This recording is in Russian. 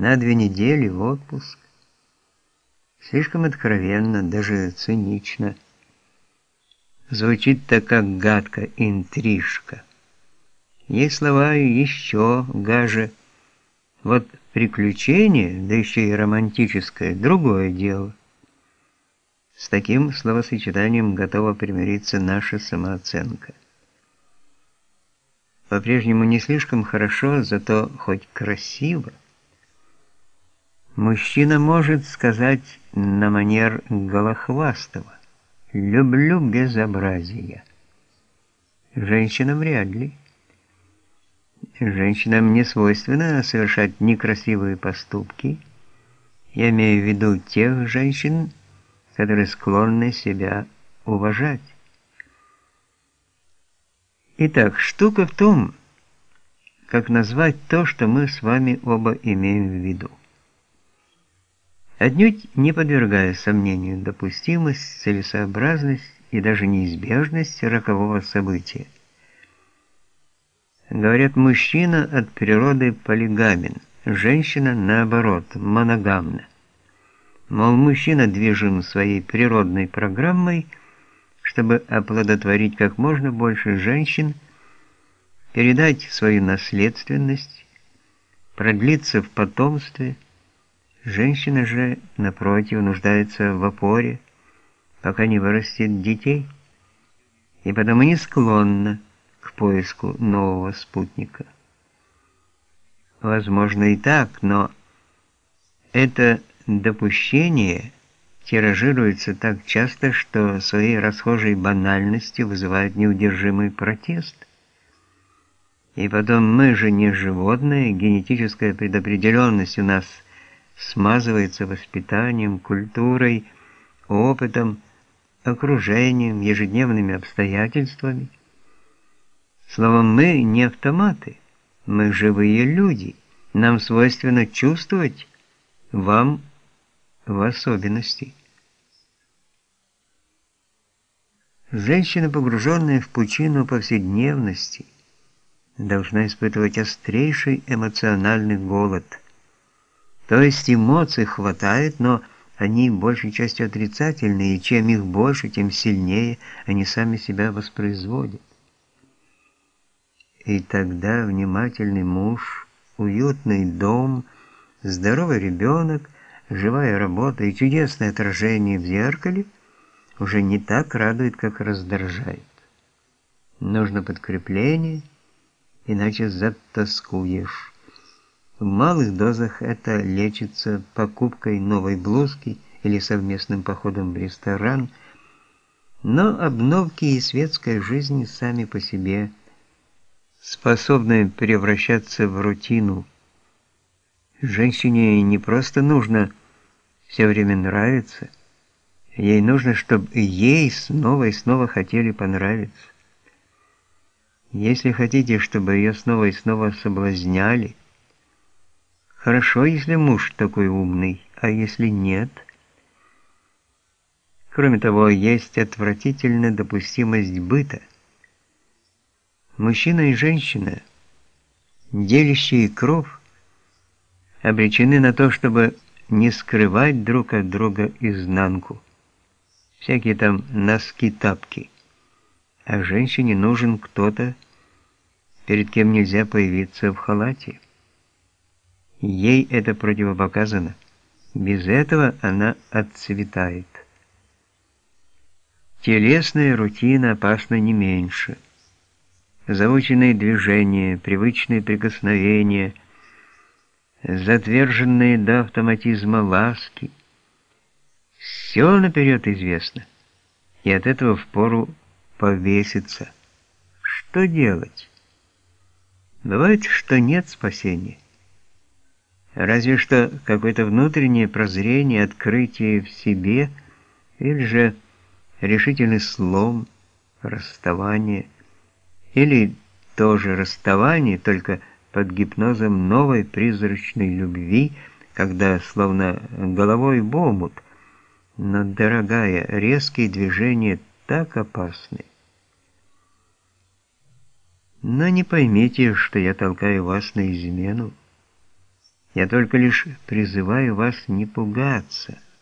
на две недели в отпуск. Слишком откровенно, даже цинично. Звучит-то как гадко интрижка. Есть слова еще гаже. Вот приключение, да еще и романтическое, другое дело. С таким словосочетанием готова примириться наша самооценка. По-прежнему не слишком хорошо, зато хоть красиво. Мужчина может сказать на манер Голохвастова «люблю безобразие». Женщина вряд ли. Женщинам не свойственно совершать некрасивые поступки. Я имею в виду тех женщин, которые склонны себя уважать. Итак, штука в том, как назвать то, что мы с вами оба имеем в виду. Отнюдь не подвергая сомнению допустимость, целесообразность и даже неизбежность рокового события. Говорят, мужчина от природы полигамен, женщина, наоборот, моногамна. Мол, мужчина движим своей природной программой – чтобы оплодотворить как можно больше женщин, передать свою наследственность, продлиться в потомстве. Женщина же, напротив, нуждается в опоре, пока не вырастет детей, и потому не склонна к поиску нового спутника. Возможно и так, но это допущение – тиражируется так часто, что своей расхожей банальностью вызывает неудержимый протест. И потом мы же не животные, генетическая предопределенность у нас смазывается воспитанием, культурой, опытом, окружением, ежедневными обстоятельствами. Словом, мы не автоматы, мы живые люди. Нам свойственно чувствовать, вам в особенности. Женщина, погруженная в пучину повседневности, должна испытывать острейший эмоциональный голод. То есть эмоций хватает, но они большей частью отрицательные, и чем их больше, тем сильнее они сами себя воспроизводят. И тогда внимательный муж, уютный дом, здоровый ребенок, живая работа и чудесное отражение в зеркале – уже не так радует, как раздражает. Нужно подкрепление, иначе затоскуешь. В малых дозах это лечится покупкой новой блузки или совместным походом в ресторан, но обновки и светская жизнь сами по себе способны превращаться в рутину. Женщине не просто нужно все время нравиться – Ей нужно, чтобы ей снова и снова хотели понравиться. Если хотите, чтобы ее снова и снова соблазняли, хорошо, если муж такой умный, а если нет? Кроме того, есть отвратительная допустимость быта. Мужчина и женщина, делящие кровь, обречены на то, чтобы не скрывать друг от друга изнанку всякие там носки-тапки. А женщине нужен кто-то, перед кем нельзя появиться в халате. Ей это противопоказано. Без этого она отцветает. Телесная рутина опасна не меньше. Заученные движения, привычные прикосновения, затверженные до автоматизма ласки – все наперед известно, и от этого впору повеситься. Что делать? Бывает, что нет спасения. Разве что какое-то внутреннее прозрение, открытие в себе, или же решительный слом, расставание, или тоже расставание, только под гипнозом новой призрачной любви, когда словно головой в омут – но, дорогая, резкие движения так опасны. Но не поймите, что я толкаю вас на измену. Я только лишь призываю вас не пугаться.